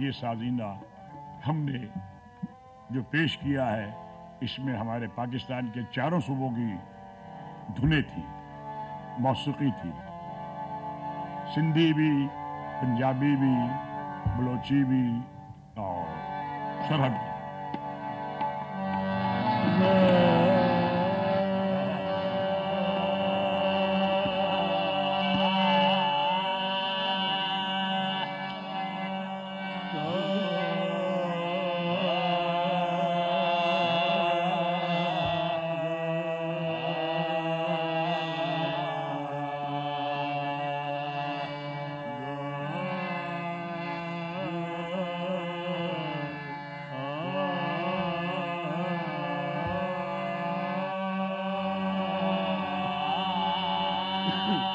ये साजीना हमने जो पेश किया है, इसमें हमारे पाकिस्तान के चारों सूबों की धुने थी, मौसीकी थी। सिंधी भी, पंजाबी भी, बलोची भी और सरहद Uh,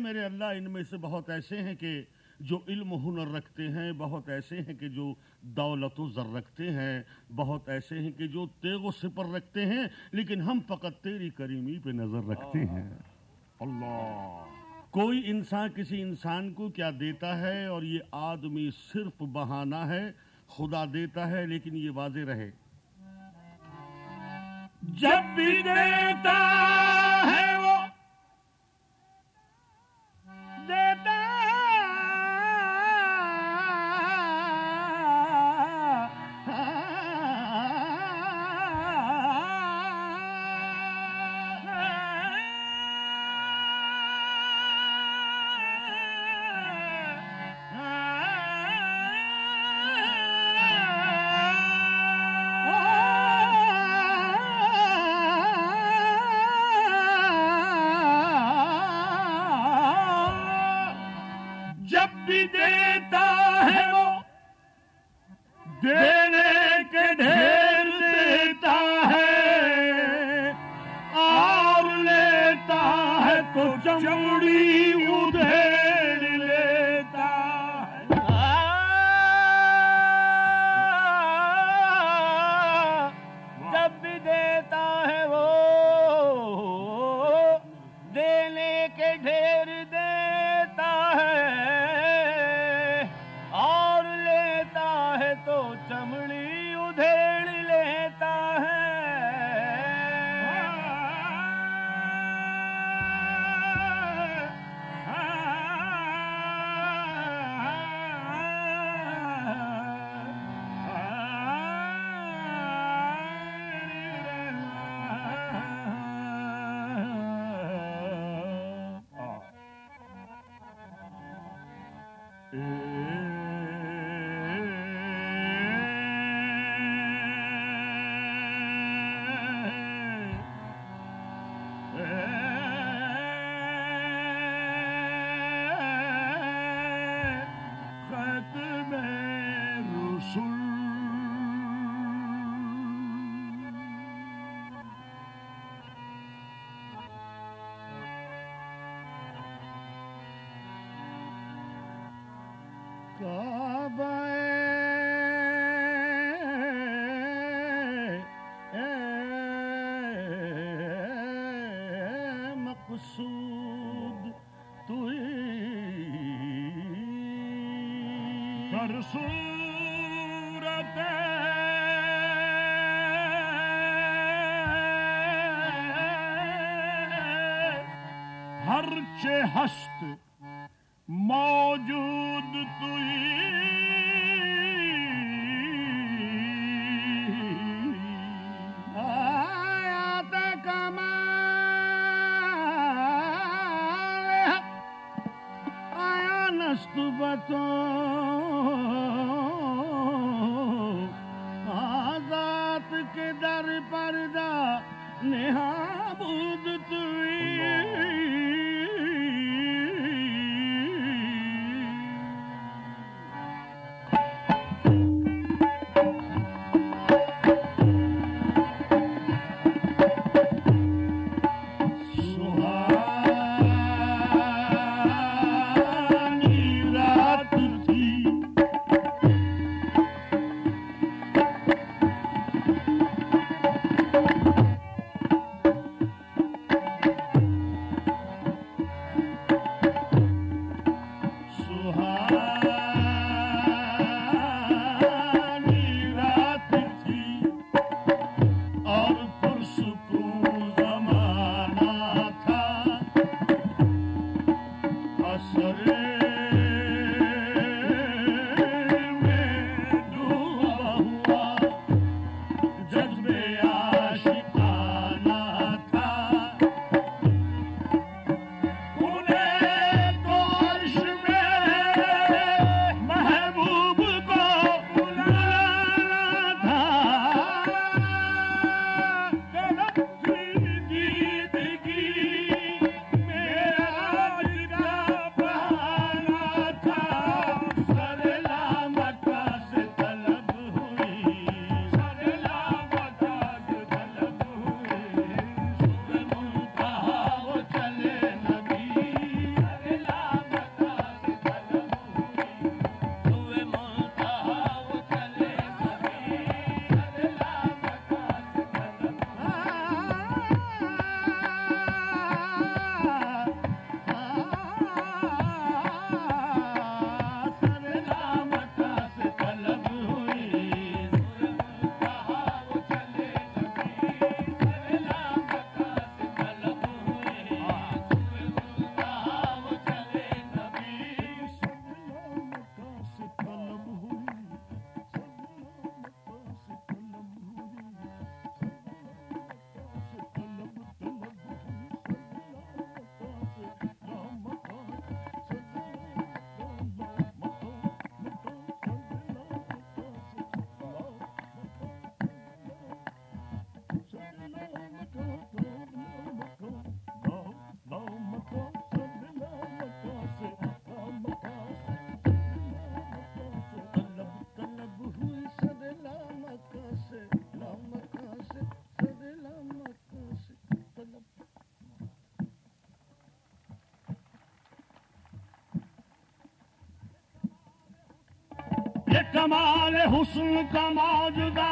मेरे अल्लाह, इनमें से बहुत ऐसे हैं कि जो इल्म हुनर रखते हैं, बहुत ऐसे हैं कि जो दौलत ज़र रखते हैं, बहुत ऐसे हैं कि जो तेगो सिपर रखते हैं, लेकिन हम फ़कत तेरी करीमी पे नज़र रखते हैं। अल्लाह। कोई इंसान, किसी इंसान को क्या देता है और ये आदमी सिर्फ़ बहाना है, खुदा देता है, लेकिन ये वाजे रहे? जब भी देता सच्चे हस्त मौजूद तुई। आजात के दर परदा नेहा बूद तुई। कमाल हुस कमाजा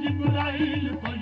Hacı İbrahim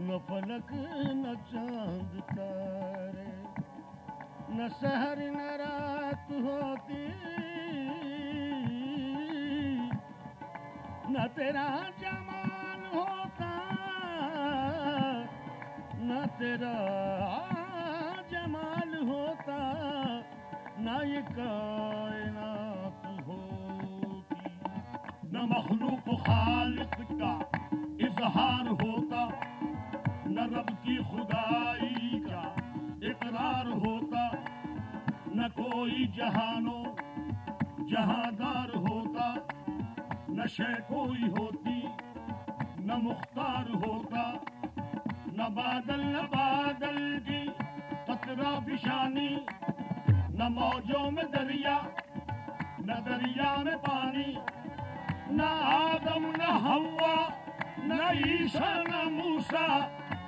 न फलक, न चाँद तारे। न शहर, न रात होती। न तेरा जमान होता। न तेरा जमाल होता। ना ये का मखलूक खालिक का इजहार होता, न रब की खुदाई का इकरार होता, न कोई जहानो जहादार होता, न शे कोई होती, न मुख्तार होता, न बादल न बादल की कतरा पिशानी न मौजों में दरिया, न दरिया में पानी न आदम, न हवा न ईसा न मूसा,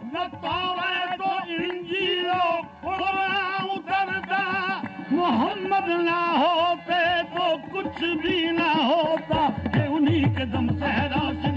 न तौरा तो इंजीलो उतरता मोहम्मद ना होते तो कुछ भी ना होता। उन्हीं के दम सहरा से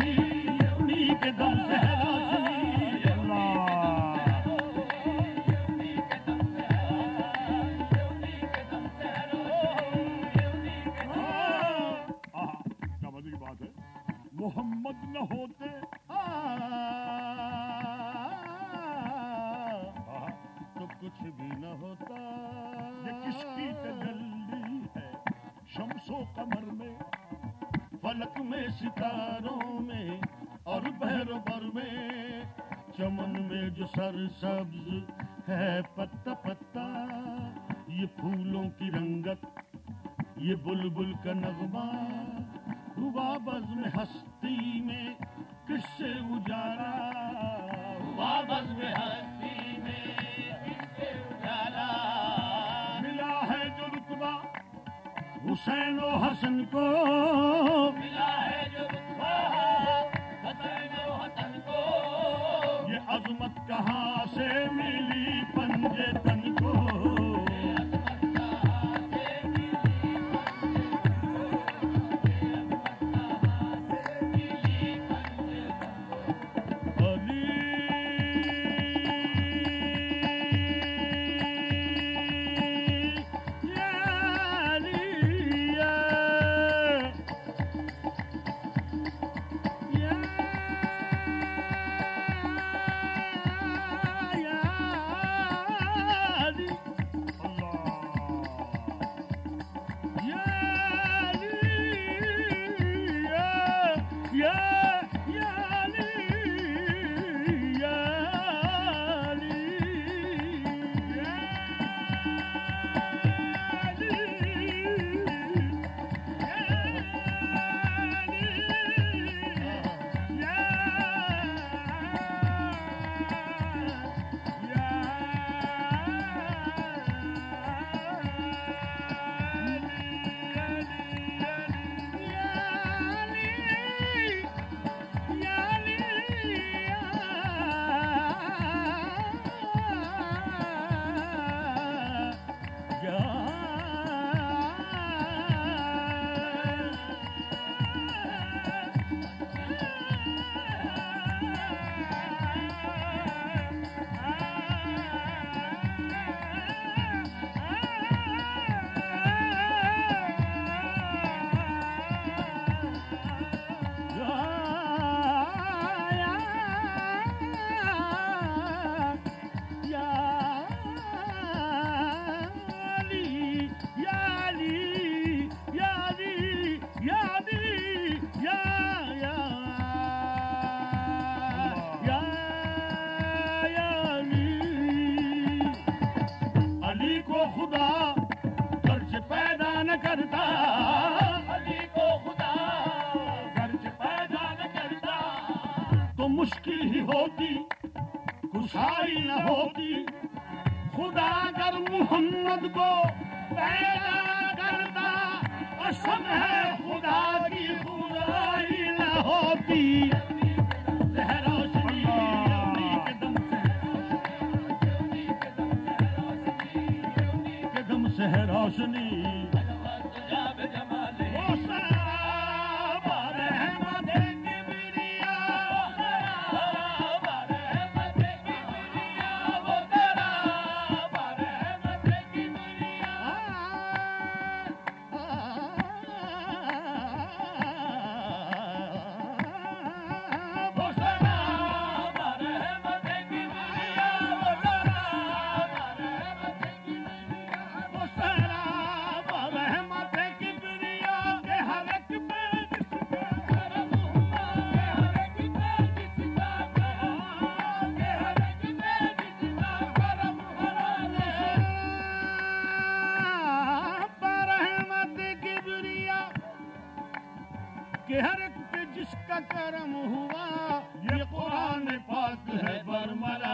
कि हर एक पे जिसका कर्म हुआ ये कुरान पाक है बरमला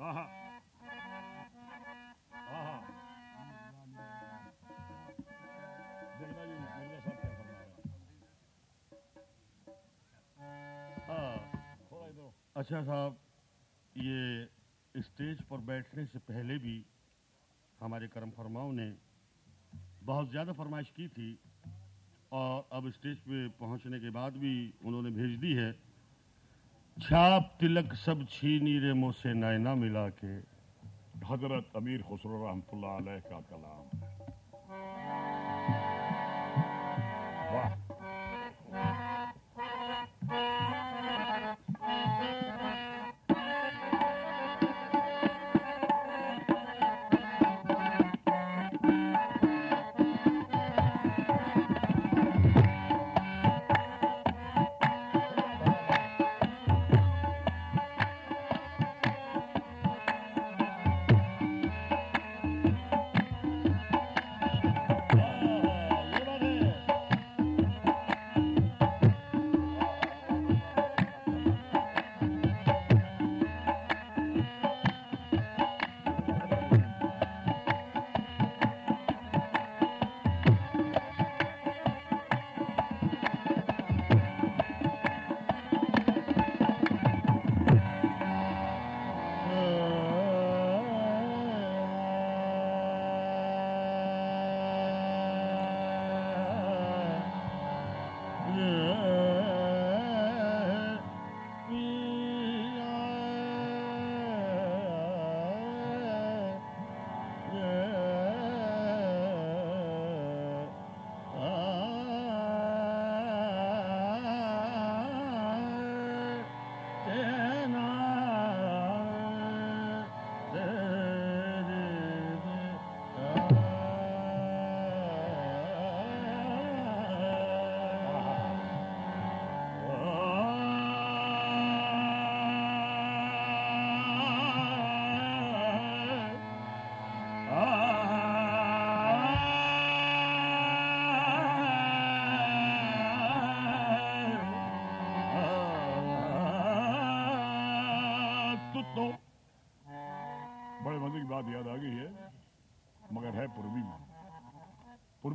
Uh-huh. Uh-huh. अच्छा साहब, ये स्टेज पर बैठने से पहले भी हमारे कर्म फरमाओं ने बहुत ज़्यादा फरमाइश की थी और अब स्टेज पे पहुँचने के बाद भी उन्होंने भेज दी है। छाप तिलक सब छीनी रे मोसे नायना मिला के। हज़रत अमीर खसरो रहमत का कलाम।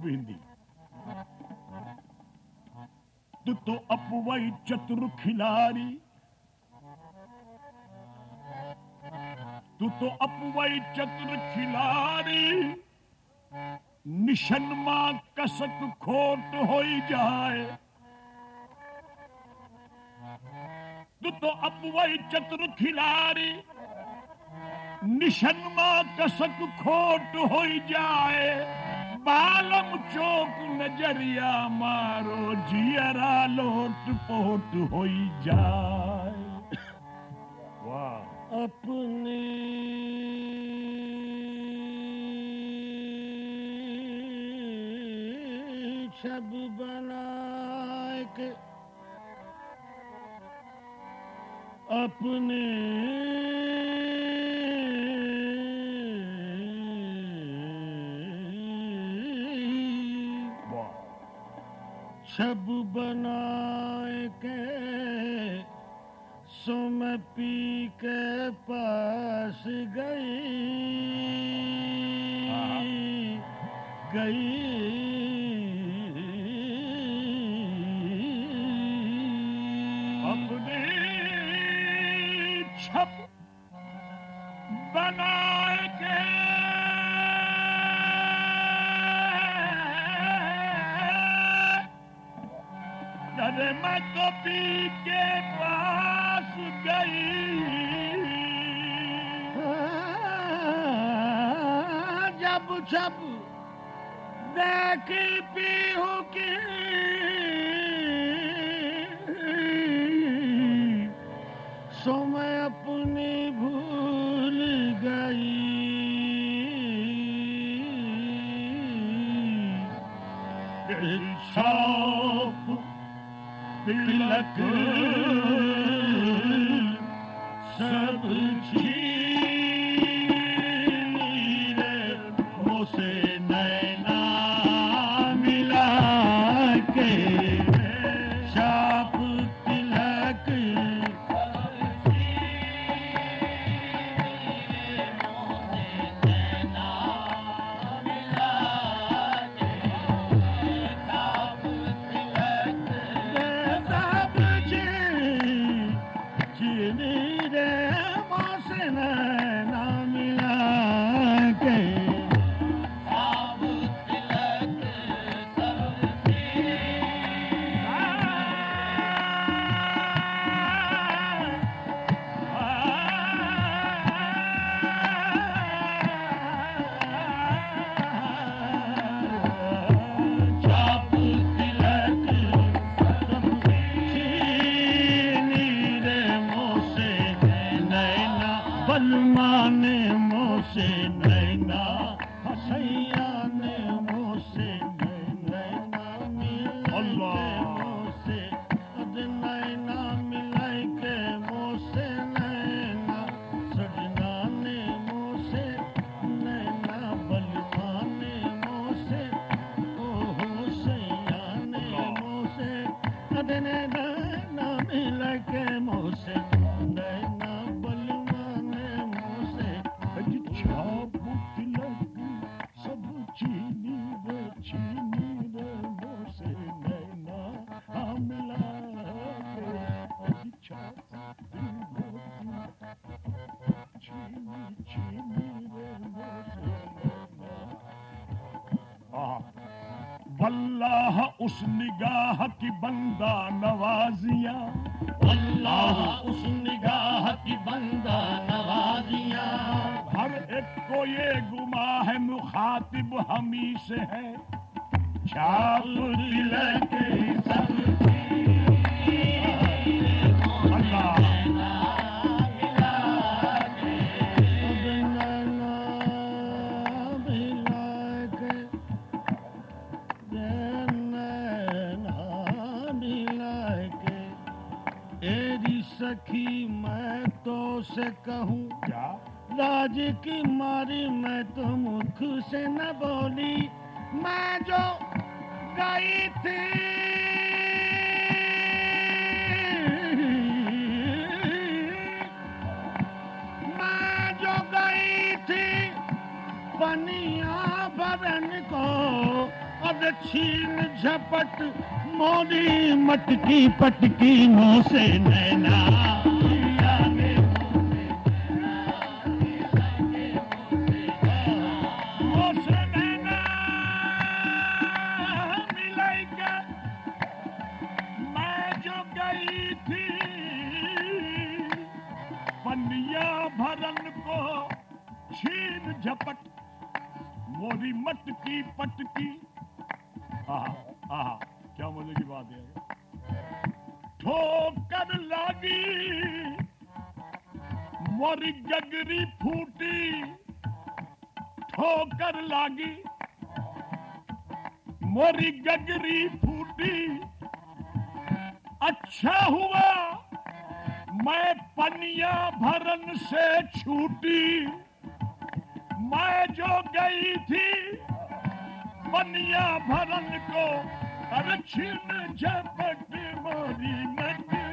हिंदी तू तो अपवाई चतुर खिलाड़ी। तू तो अपवाई चतुर खिलाड़ी। निशन माँ कसक खोट हो जाए। तू तो अपवाई चतुर खिलाड़ी। निशन माँ कसक खोट हो जाए। बालम चौक नज़रिया मारो जियरा लोट पोट हो जाए। अपने छब बनाए के अपने छब बनाए के सो मैं पी के पास गई। गई मैं तो पी के पास गई। जब जब देखी पीहू की सो मैं अपनी भूल गई। छाप तिलक बलमाने मोसे नैना। सखी मैं तो से कहूँ राज की मारी मैं तो मुख से न बोली। मैं जो गई थी मैं जो पनिया भरन को अब छीन झपट मोरी मटकी पटकी मुँह से नैना। पनिया भरन को अरे छिन झपट मोरी मटकी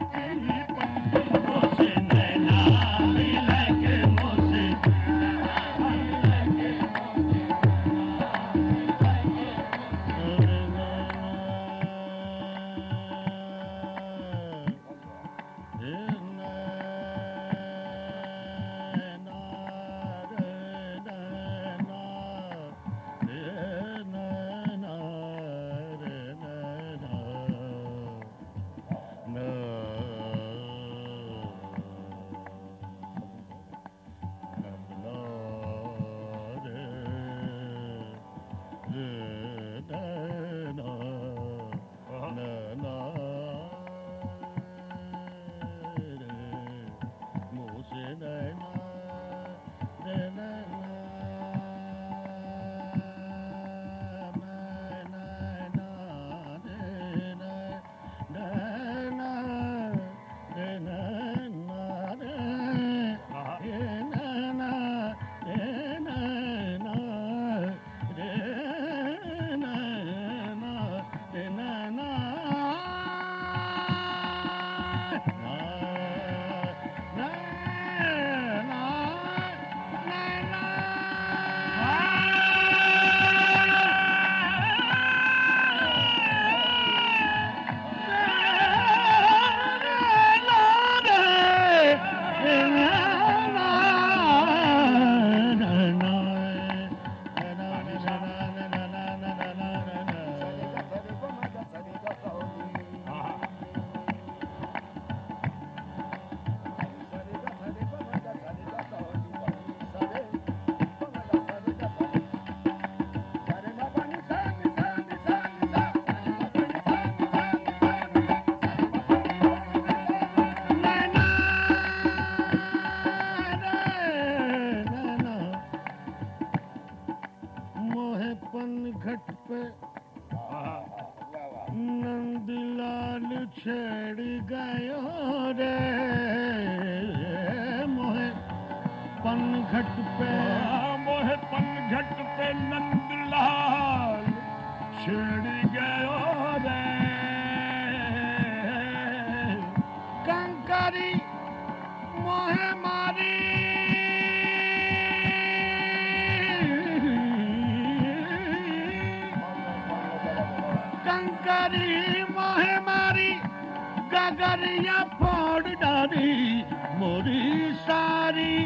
गगरिया फोड़ डाली, मोरी सारी।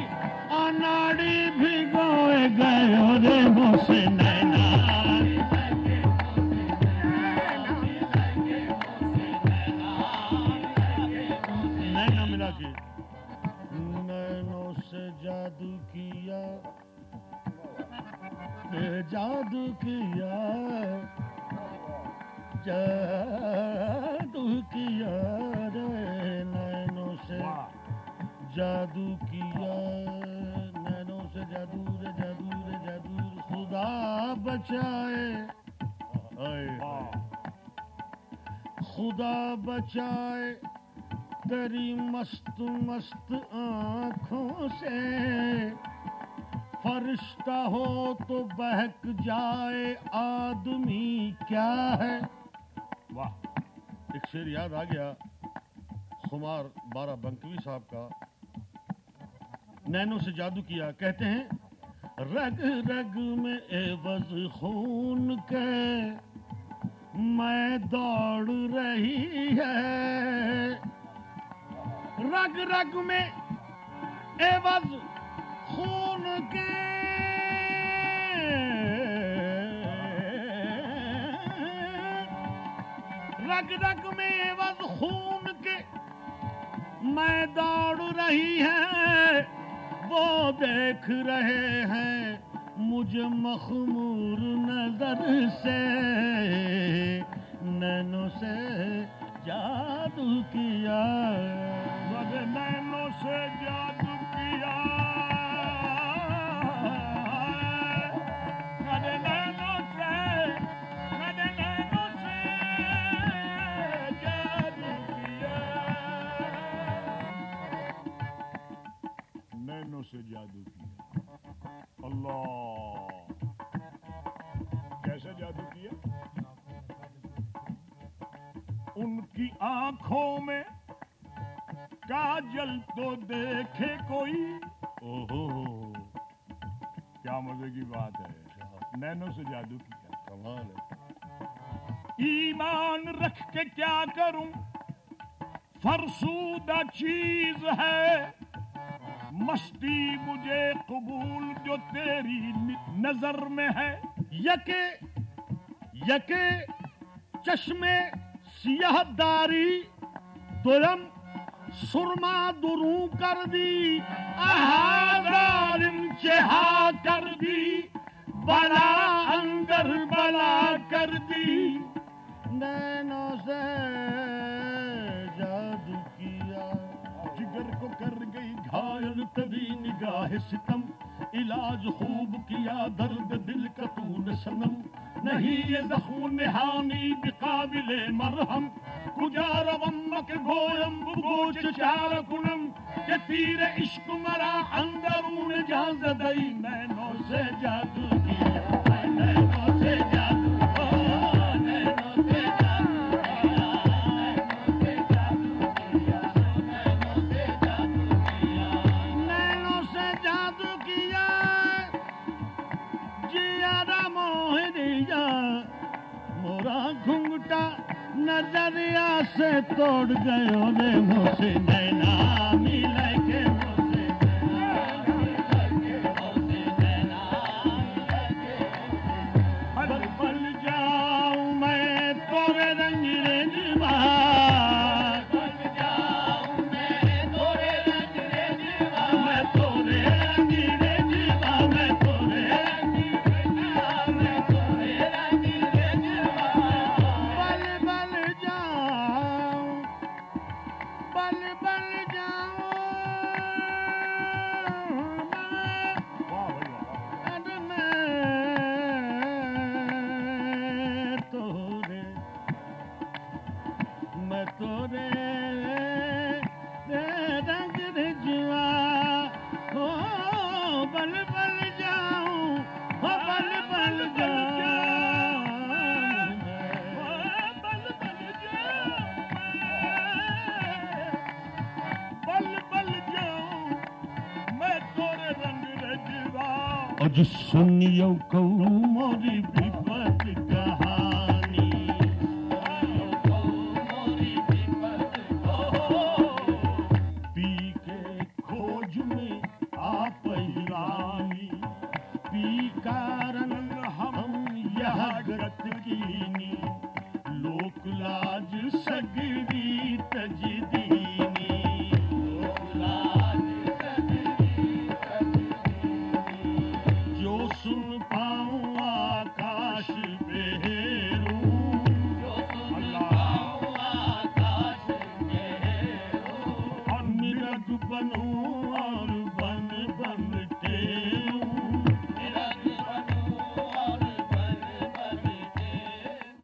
अनाड़ी भिगोए गयो रे नैना। नैना मिला के। नैनों से जादू किया जादू किया। जादू किया रे नैनों से। जादू किया नैनों से। जादू रे जादू रे जादू खुदा बचाए। खुदा बचाए तेरी मस्त मस्त आँखों से। फरिश्ता हो तो बहक जाए आदमी क्या है? वाह। एक शेर याद आ गया, खुमार बारा बंकवी साहब का। नैनों से जादू किया, कहते हैं, रग रग में एवज खून के, मैं दौड़ रही है। रग रग में एवज खून के। रग रग में एवज खून के मैं दौड़ रही है, वो देख रहे हैं मुझे मखमूर नज़र से। नैनों से जादू किया अल्लाह। कैसे जादू किया? उनकी आँखों में काजल तो देखे कोई। ओहो क्या मज़े की बात है। नैनो से जादू किया। कमाल है। ईमान रख के क्या करूँ? फरसूदा चीज़ है। मस्ती मुझे कबूल जो तेरी नज़र में है, यके यके चश्मे सियाहदारी, दुलम सुरमा दुरू कर दी आहाजालिम चहा कर दी बला अंदर बला कर दी। नैनों से जादू किया, जिगर को कर गई घायल कभी निगाह सितम इलाज खूब किया, दर्द दिल का तूने सनम। नहीं ये जख्म निहानी बिकाबिले मरहम। कुजारवम मक गोयम गोच चार कुनम के तीर इश्क मरा, अंदरून जहाँ दई नैनों से जादू किया नजरिया से तोड़ गयो रे मुझसे नैना down. अज सुनियो कहूँ मोरी